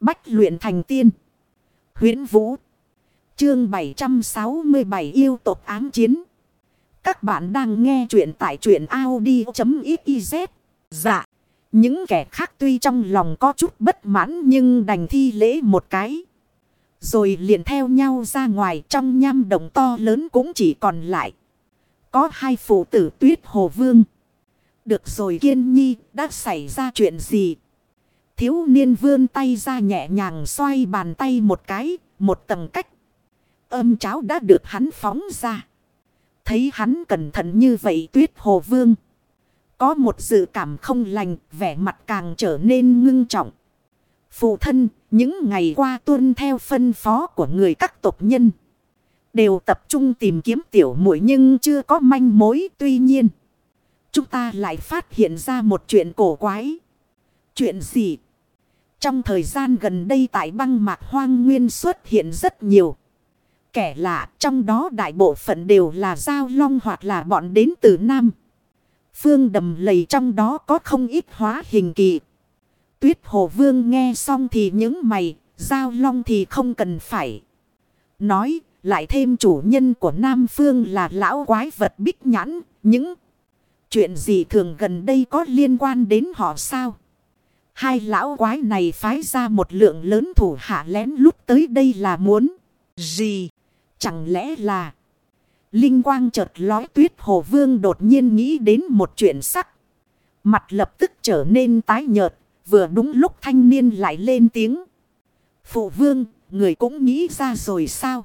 Bách luyện thành tiên. huyễn Vũ. Chương 767 yêu tộc ám chiến. Các bạn đang nghe truyện tại truyện Audi.xyz. Dạ. Những kẻ khác tuy trong lòng có chút bất mãn nhưng đành thi lễ một cái. Rồi liền theo nhau ra ngoài trong nham đồng to lớn cũng chỉ còn lại. Có hai phụ tử tuyết hồ vương. Được rồi kiên nhi, đã xảy ra chuyện gì? Thiếu niên vươn tay ra nhẹ nhàng xoay bàn tay một cái, một tầng cách. Âm cháo đã được hắn phóng ra. Thấy hắn cẩn thận như vậy tuyết hồ vương. Có một dự cảm không lành, vẻ mặt càng trở nên ngưng trọng. Phụ thân, những ngày qua tuân theo phân phó của người các tộc nhân. Đều tập trung tìm kiếm tiểu muội nhưng chưa có manh mối tuy nhiên. Chúng ta lại phát hiện ra một chuyện cổ quái. Chuyện gì? Trong thời gian gần đây tại băng mạc hoang nguyên xuất hiện rất nhiều. Kẻ lạ trong đó đại bộ phận đều là giao long hoặc là bọn đến từ Nam. Phương đầm lầy trong đó có không ít hóa hình kỳ. Tuyết hồ vương nghe xong thì những mày, giao long thì không cần phải. Nói, lại thêm chủ nhân của Nam Phương là lão quái vật bích nhãn, những chuyện gì thường gần đây có liên quan đến họ sao? Hai lão quái này phái ra một lượng lớn thủ hạ lén lúc tới đây là muốn gì? Chẳng lẽ là Linh quang chợt lói tuyết hồ vương đột nhiên nghĩ đến một chuyện sắc. Mặt lập tức trở nên tái nhợt, vừa đúng lúc thanh niên lại lên tiếng. Phụ vương, người cũng nghĩ ra rồi sao?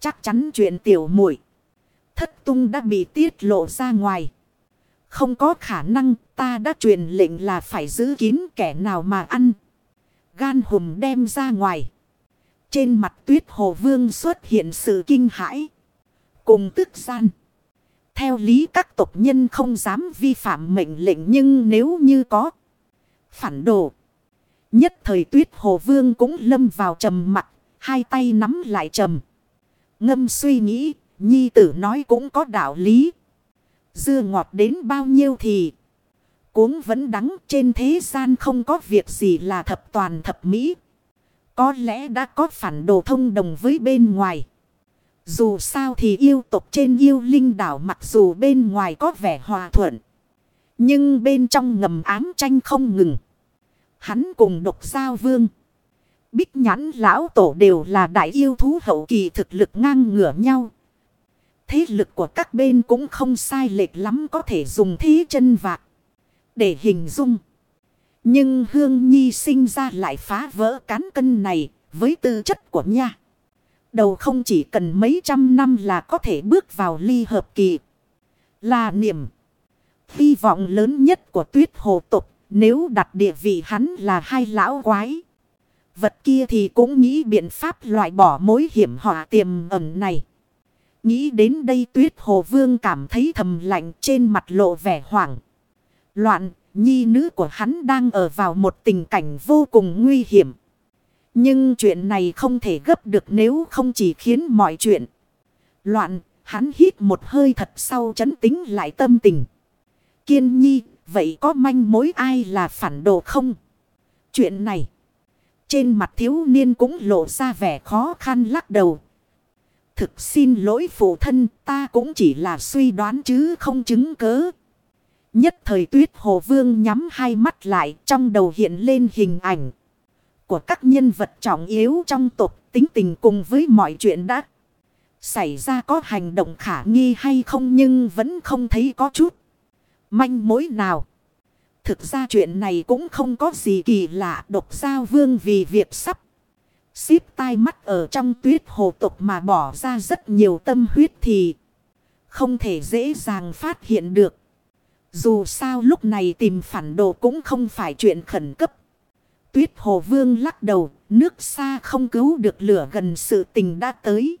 Chắc chắn chuyện tiểu muội Thất tung đã bị tiết lộ ra ngoài. Không có khả năng ta đã truyền lệnh là phải giữ kín kẻ nào mà ăn. Gan hùm đem ra ngoài. Trên mặt tuyết hồ vương xuất hiện sự kinh hãi. Cùng tức gian. Theo lý các tộc nhân không dám vi phạm mệnh lệnh nhưng nếu như có phản đồ. Nhất thời tuyết hồ vương cũng lâm vào trầm mặt, hai tay nắm lại trầm. Ngâm suy nghĩ, nhi tử nói cũng có đạo lý. Dưa ngọt đến bao nhiêu thì cuống vẫn đắng trên thế gian không có việc gì là thập toàn thập mỹ. Có lẽ đã có phản đồ thông đồng với bên ngoài. Dù sao thì yêu tộc trên yêu linh đảo mặc dù bên ngoài có vẻ hòa thuận. Nhưng bên trong ngầm ám tranh không ngừng. Hắn cùng độc giao vương. Bích nhãn lão tổ đều là đại yêu thú hậu kỳ thực lực ngang ngửa nhau. Thế lực của các bên cũng không sai lệch lắm có thể dùng thế chân vạc. Để hình dung. Nhưng Hương Nhi sinh ra lại phá vỡ cán cân này với tư chất của nha. Đầu không chỉ cần mấy trăm năm là có thể bước vào ly hợp kỳ. Là niềm. Hy vọng lớn nhất của tuyết hồ tục, nếu đặt địa vị hắn là hai lão quái. Vật kia thì cũng nghĩ biện pháp loại bỏ mối hiểm họa tiềm ẩn này. Nghĩ đến đây tuyết hồ vương cảm thấy thầm lạnh trên mặt lộ vẻ hoảng. Loạn, nhi nữ của hắn đang ở vào một tình cảnh vô cùng nguy hiểm. Nhưng chuyện này không thể gấp được nếu không chỉ khiến mọi chuyện loạn. Hắn hít một hơi thật sau chấn tính lại tâm tình. Kiên nhi, vậy có manh mối ai là phản đồ không? Chuyện này. Trên mặt thiếu niên cũng lộ ra vẻ khó khăn lắc đầu. Thực xin lỗi phụ thân, ta cũng chỉ là suy đoán chứ không chứng cớ. Nhất thời tuyết hồ vương nhắm hai mắt lại, trong đầu hiện lên hình ảnh. Của các nhân vật trọng yếu trong tộc, tính tình cùng với mọi chuyện đã xảy ra có hành động khả nghi hay không nhưng vẫn không thấy có chút manh mối nào. Thực ra chuyện này cũng không có gì kỳ lạ, độc giao vương vì việc sắp. Xíp tai mắt ở trong tuyết hồ tục mà bỏ ra rất nhiều tâm huyết thì không thể dễ dàng phát hiện được. Dù sao lúc này tìm phản đồ cũng không phải chuyện khẩn cấp. Tuyết hồ vương lắc đầu, nước xa không cứu được lửa gần sự tình đã tới.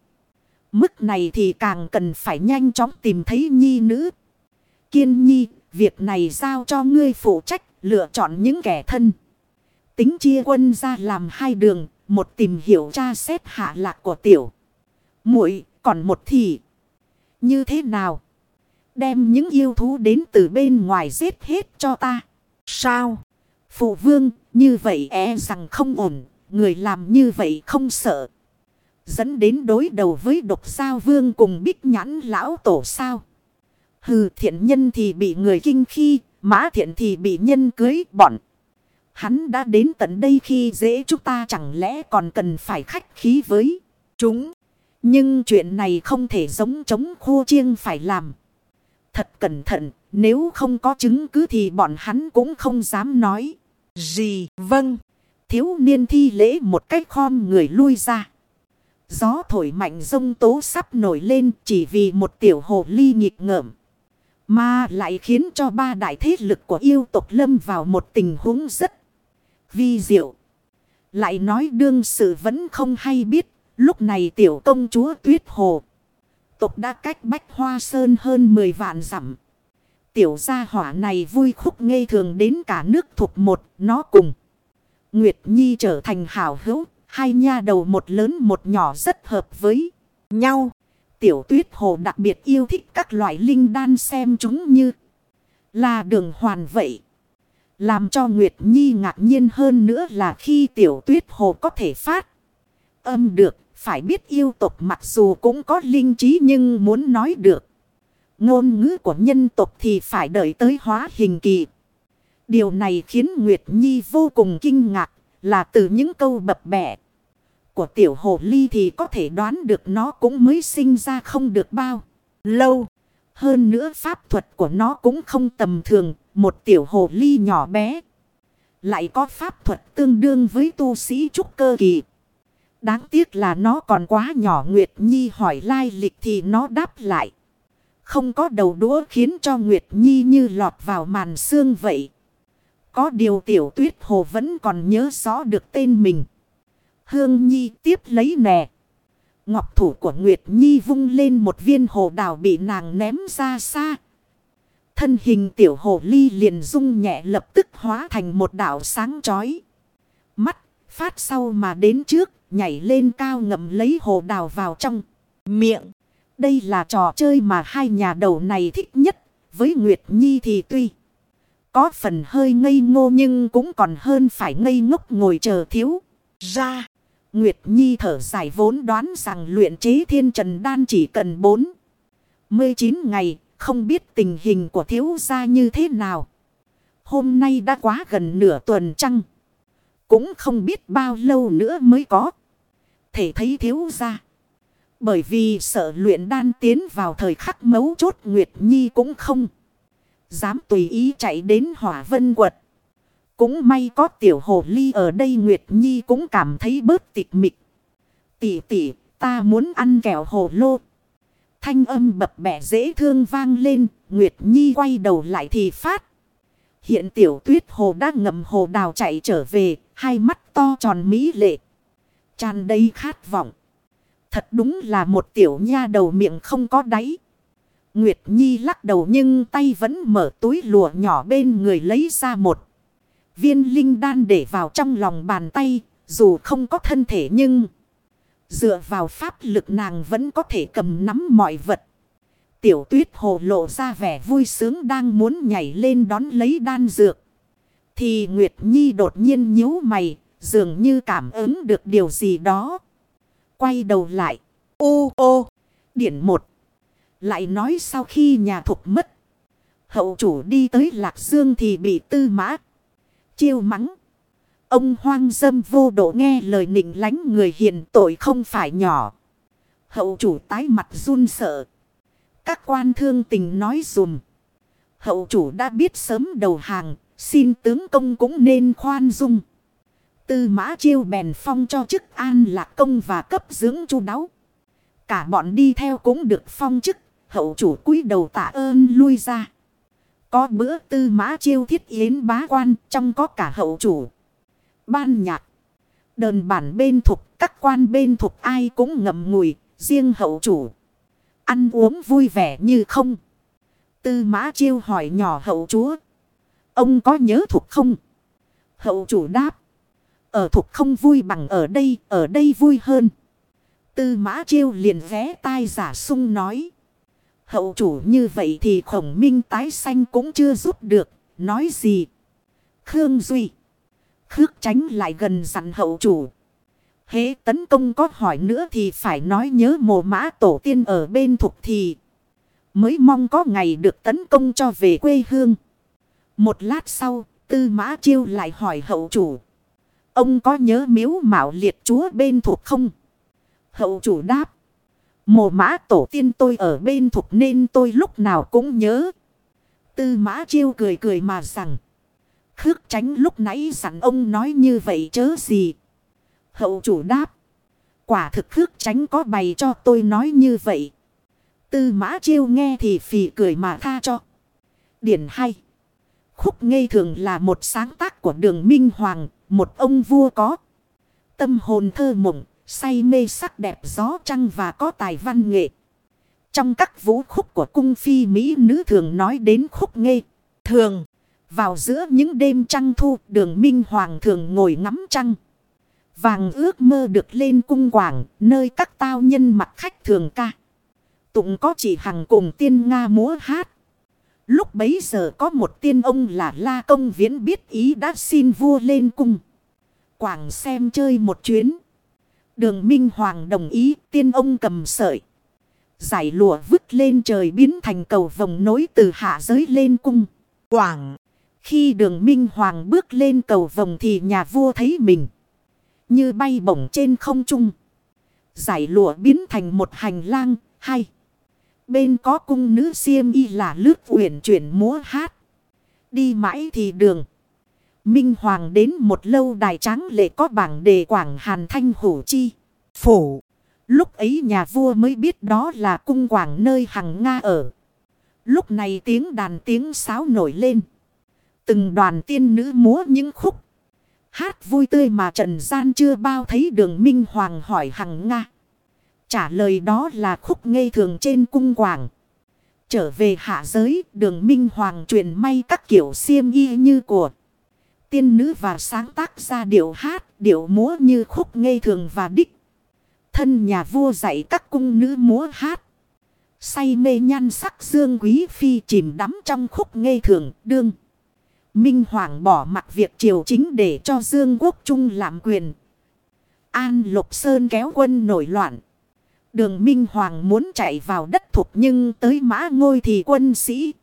Mức này thì càng cần phải nhanh chóng tìm thấy nhi nữ. Kiên nhi, việc này giao cho ngươi phụ trách, lựa chọn những kẻ thân. Tính chia quân ra làm hai đường, một tìm hiểu tra xét hạ lạc của tiểu. muội còn một thì. Như thế nào? Đem những yêu thú đến từ bên ngoài giết hết cho ta. Sao? Phụ vương, như vậy e rằng không ổn. người làm như vậy không sợ. Dẫn đến đối đầu với độc sao vương cùng bích nhãn lão tổ sao. Hừ thiện nhân thì bị người kinh khi, mã thiện thì bị nhân cưới bọn. Hắn đã đến tận đây khi dễ chúng ta chẳng lẽ còn cần phải khách khí với chúng. Nhưng chuyện này không thể giống chống khô chiêng phải làm. Thật cẩn thận, nếu không có chứng cứ thì bọn hắn cũng không dám nói. Gì, vâng. Thiếu niên thi lễ một cách khom người lui ra. Gió thổi mạnh rông tố sắp nổi lên chỉ vì một tiểu hồ ly nghịch ngợm. Mà lại khiến cho ba đại thế lực của yêu tộc lâm vào một tình huống rất vi diệu. Lại nói đương sự vẫn không hay biết. Lúc này tiểu công chúa tuyết hồ. Tộc đã cách bách hoa sơn hơn 10 vạn dặm. Tiểu gia hỏa này vui khúc ngây thường đến cả nước thuộc một. Nó cùng. Nguyệt Nhi trở thành hảo hữu. Hai nha đầu một lớn một nhỏ rất hợp với nhau. Tiểu tuyết hồ đặc biệt yêu thích các loại linh đan xem chúng như là đường hoàn vậy. Làm cho Nguyệt Nhi ngạc nhiên hơn nữa là khi tiểu tuyết hồ có thể phát âm được. Phải biết yêu tộc mặc dù cũng có linh trí nhưng muốn nói được. Ngôn ngữ của nhân tộc thì phải đợi tới hóa hình kỳ. Điều này khiến Nguyệt Nhi vô cùng kinh ngạc là từ những câu bập bẹ của tiểu hồ ly thì có thể đoán được nó cũng mới sinh ra không được bao lâu. Hơn nữa pháp thuật của nó cũng không tầm thường, một tiểu hồ ly nhỏ bé. Lại có pháp thuật tương đương với tu sĩ trúc cơ kỳ. Đáng tiếc là nó còn quá nhỏ, Nguyệt Nhi hỏi lai lịch thì nó đáp lại. Không có đầu đũa khiến cho Nguyệt Nhi như lọt vào màn xương vậy. Có điều tiểu tuyết hồ vẫn còn nhớ rõ được tên mình. Hương Nhi tiếp lấy nè. Ngọc thủ của Nguyệt Nhi vung lên một viên hồ đào bị nàng ném ra xa. Thân hình tiểu hồ ly liền rung nhẹ lập tức hóa thành một đảo sáng chói. Mắt phát sau mà đến trước nhảy lên cao ngậm lấy hồ đào vào trong miệng. Đây là trò chơi mà hai nhà đầu này thích nhất. Với Nguyệt Nhi thì tuy có phần hơi ngây ngô nhưng cũng còn hơn phải ngây ngốc ngồi chờ thiếu ra. Nguyệt Nhi thở dài vốn đoán rằng luyện chế thiên trần đan chỉ cần 4. 19 ngày, không biết tình hình của thiếu gia như thế nào. Hôm nay đã quá gần nửa tuần trăng. Cũng không biết bao lâu nữa mới có. Thể thấy thiếu gia. Bởi vì sợ luyện đan tiến vào thời khắc mấu chốt Nguyệt Nhi cũng không. Dám tùy ý chạy đến hỏa vân quật. Cũng may có tiểu hồ ly ở đây Nguyệt Nhi cũng cảm thấy bớt tịch mịch. Tỷ tỷ, ta muốn ăn kẹo hồ lô. Thanh âm bập bẹ dễ thương vang lên, Nguyệt Nhi quay đầu lại thì phát. Hiện tiểu tuyết hồ đã ngầm hồ đào chạy trở về, hai mắt to tròn mỹ lệ. Tràn đầy khát vọng. Thật đúng là một tiểu nha đầu miệng không có đáy. Nguyệt Nhi lắc đầu nhưng tay vẫn mở túi lụa nhỏ bên người lấy ra một. Viên linh đan để vào trong lòng bàn tay, dù không có thân thể nhưng... Dựa vào pháp lực nàng vẫn có thể cầm nắm mọi vật. Tiểu tuyết hồ lộ ra vẻ vui sướng đang muốn nhảy lên đón lấy đan dược. Thì Nguyệt Nhi đột nhiên nhíu mày, dường như cảm ứng được điều gì đó. Quay đầu lại. Ô ô, điển một. Lại nói sau khi nhà thục mất. Hậu chủ đi tới Lạc Dương thì bị tư mã chiêu mắng. Ông hoang dâm vô độ nghe lời nịnh lánh người hiền tội không phải nhỏ. Hậu chủ tái mặt run sợ. Các quan thương tình nói dùm. Hậu chủ đã biết sớm đầu hàng, xin tướng công cũng nên khoan dung. Tư mã chiêu bèn phong cho chức an lạc công và cấp dưỡng chu đáo. Cả bọn đi theo cũng được phong chức, hậu chủ cúi đầu tạ ơn lui ra. Có bữa tư mã chiêu thiết yến bá quan trong có cả hậu chủ. Ban nhạc. Đờn bản bên thuộc, các quan bên thuộc ai cũng ngậm ngùi. Riêng hậu chủ. Ăn uống vui vẻ như không. Tư mã chiêu hỏi nhỏ hậu chúa. Ông có nhớ thuộc không? Hậu chủ đáp. Ở thuộc không vui bằng ở đây. Ở đây vui hơn. Tư mã chiêu liền ghé tai giả sung nói. Hậu chủ như vậy thì khổng minh tái xanh cũng chưa giúp được. Nói gì? Khương Duy. Khước tránh lại gần dặn hậu chủ. Hễ tấn công có hỏi nữa thì phải nói nhớ mồ mã tổ tiên ở bên thuộc thì. Mới mong có ngày được tấn công cho về quê hương. Một lát sau, tư mã chiêu lại hỏi hậu chủ. Ông có nhớ miếu mạo liệt chúa bên thuộc không? Hậu chủ đáp. Mồ mã tổ tiên tôi ở bên thuộc nên tôi lúc nào cũng nhớ. Tư mã chiêu cười cười mà rằng. Khước tránh lúc nãy sẵn ông nói như vậy chớ gì. Hậu chủ đáp. Quả thực khước tránh có bày cho tôi nói như vậy. Tư mã chiêu nghe thì phì cười mà tha cho. Điển hay. Khúc ngây thường là một sáng tác của đường Minh Hoàng, một ông vua có. Tâm hồn thơ mộng, say mê sắc đẹp gió trăng và có tài văn nghệ. Trong các vũ khúc của cung phi Mỹ nữ thường nói đến khúc ngây. Thường, vào giữa những đêm trăng thu đường Minh Hoàng thường ngồi ngắm trăng. Vàng ước mơ được lên cung quảng, nơi các tao nhân mặt khách thường ca. Tụng có chỉ hằng cùng tiên Nga múa hát. Lúc bấy giờ có một tiên ông là La Công Viễn biết ý đã xin vua lên cung. Quảng xem chơi một chuyến. Đường Minh Hoàng đồng ý tiên ông cầm sợi. Giải lụa vứt lên trời biến thành cầu vòng nối từ hạ giới lên cung. Quảng. Khi đường Minh Hoàng bước lên cầu vòng thì nhà vua thấy mình. Như bay bổng trên không trung. Giải lụa biến thành một hành lang hay. Bên có cung nữ siêm y là lướt uyển chuyển múa hát. Đi mãi thì đường. Minh Hoàng đến một lâu đài trắng lệ có bảng đề quảng hàn thanh hủ chi. Phủ. Lúc ấy nhà vua mới biết đó là cung quảng nơi hằng Nga ở. Lúc này tiếng đàn tiếng sáo nổi lên. Từng đoàn tiên nữ múa những khúc. Hát vui tươi mà trần gian chưa bao thấy đường Minh Hoàng hỏi hằng Nga. Trả lời đó là khúc ngây thường trên cung quảng. Trở về hạ giới, đường Minh Hoàng truyền may các kiểu xiêm y như của tiên nữ và sáng tác ra điệu hát, điệu múa như khúc ngây thường và đích. Thân nhà vua dạy các cung nữ múa hát. Say mê nhan sắc dương quý phi chìm đắm trong khúc ngây thường đương. Minh Hoàng bỏ mặt việc triều chính để cho Dương Quốc Trung làm quyền. An Lục Sơn kéo quân nổi loạn. Đường Minh Hoàng muốn chạy vào đất thục nhưng tới mã ngôi thì quân sĩ.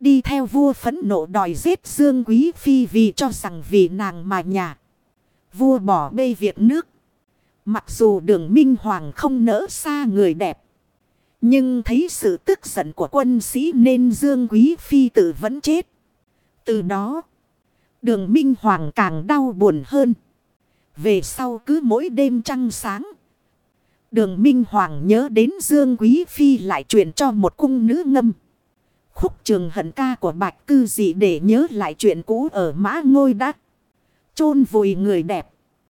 Đi theo vua phẫn nộ đòi giết Dương Quý Phi vì cho rằng vì nàng mà nhà. Vua bỏ bê việc nước. Mặc dù đường Minh Hoàng không nỡ xa người đẹp. Nhưng thấy sự tức giận của quân sĩ nên Dương Quý Phi tử vẫn chết. Từ đó, đường Minh Hoàng càng đau buồn hơn. Về sau cứ mỗi đêm trăng sáng. Đường Minh Hoàng nhớ đến Dương Quý Phi lại truyền cho một cung nữ ngâm. Khúc trường hận ca của bạch cư dị để nhớ lại chuyện cũ ở mã ngôi đắt. chôn vùi người đẹp.